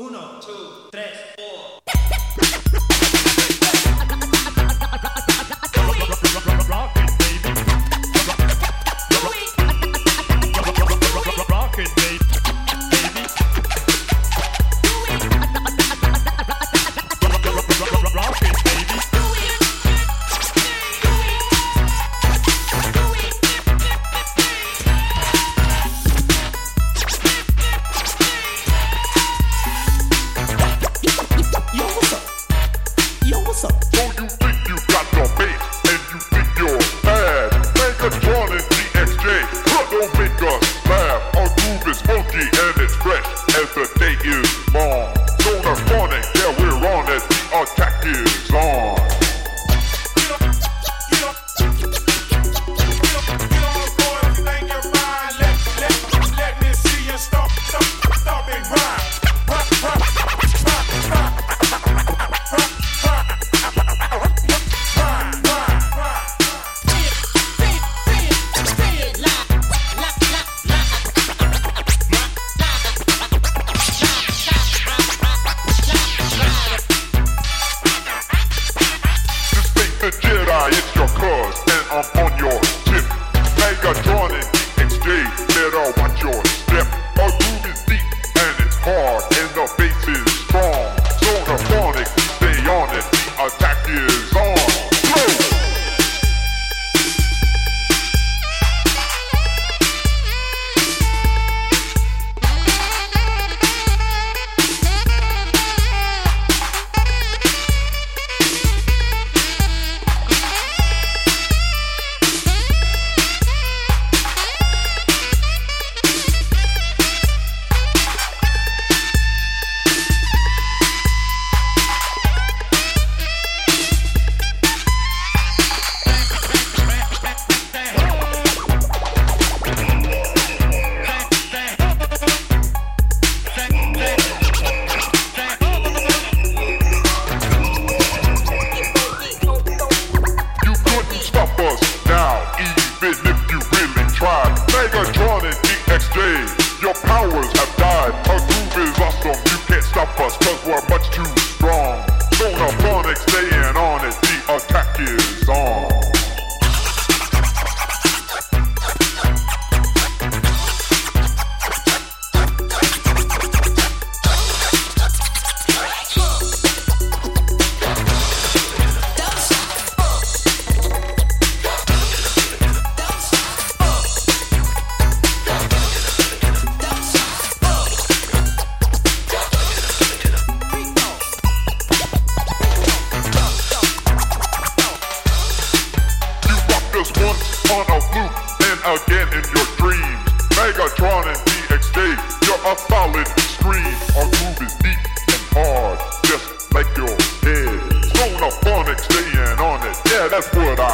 Uno, two, tres, four. Attack your powers again in your dreams. Maggotron and DXJ, you're a solid extreme. Our groove is deep and hard, just like your head. Sonophonics, staying on it. Yeah, that's what I.